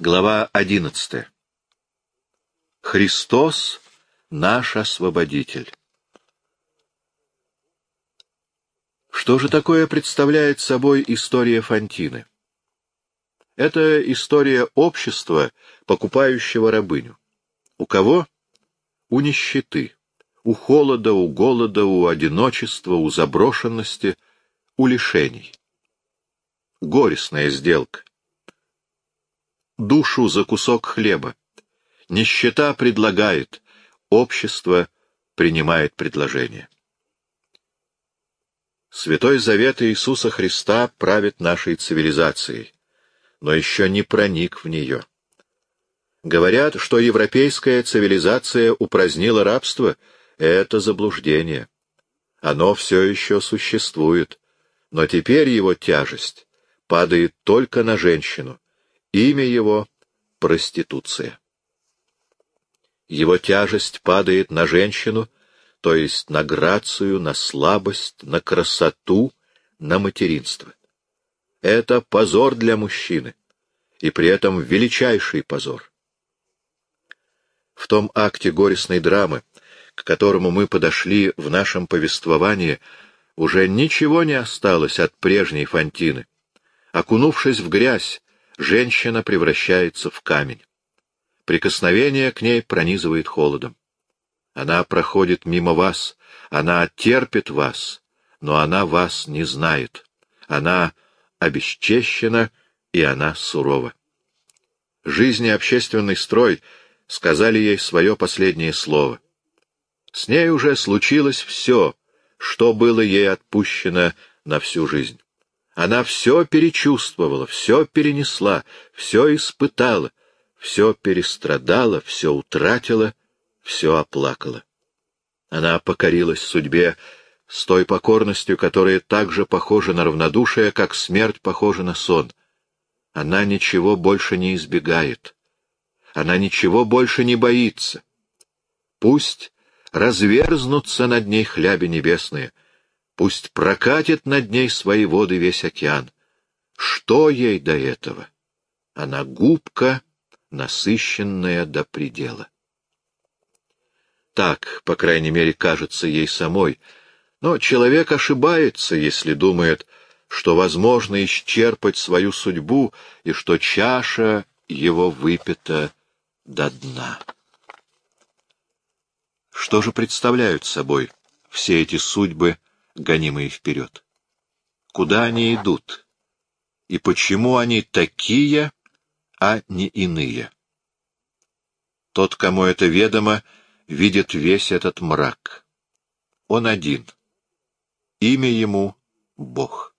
Глава 11. Христос — наш освободитель. Что же такое представляет собой история Фонтины? Это история общества, покупающего рабыню. У кого? У нищеты, у холода, у голода, у одиночества, у заброшенности, у лишений. Горестная сделка душу за кусок хлеба. Нищета предлагает, общество принимает предложение. Святой Завет Иисуса Христа правит нашей цивилизацией, но еще не проник в нее. Говорят, что европейская цивилизация упразднила рабство. Это заблуждение. Оно все еще существует, но теперь его тяжесть падает только на женщину, Имя его — проституция. Его тяжесть падает на женщину, то есть на грацию, на слабость, на красоту, на материнство. Это позор для мужчины, и при этом величайший позор. В том акте горестной драмы, к которому мы подошли в нашем повествовании, уже ничего не осталось от прежней Фантины. Окунувшись в грязь, женщина превращается в камень. Прикосновение к ней пронизывает холодом. Она проходит мимо вас, она терпит вас, но она вас не знает. Она обесчещена, и она сурова. Жизнь общественный строй сказали ей свое последнее слово. С ней уже случилось все, что было ей отпущено на всю жизнь. Она все перечувствовала, все перенесла, все испытала, все перестрадала, все утратила, все оплакала. Она покорилась судьбе с той покорностью, которая так же похожа на равнодушие, как смерть похожа на сон. Она ничего больше не избегает. Она ничего больше не боится. Пусть разверзнутся над ней хляби небесные — Пусть прокатит над ней свои воды весь океан. Что ей до этого? Она губка, насыщенная до предела. Так, по крайней мере, кажется ей самой. Но человек ошибается, если думает, что возможно исчерпать свою судьбу и что чаша его выпита до дна. Что же представляют собой все эти судьбы, гонимые вперед. Куда они идут? И почему они такие, а не иные? Тот, кому это ведомо, видит весь этот мрак. Он один. Имя ему — Бог.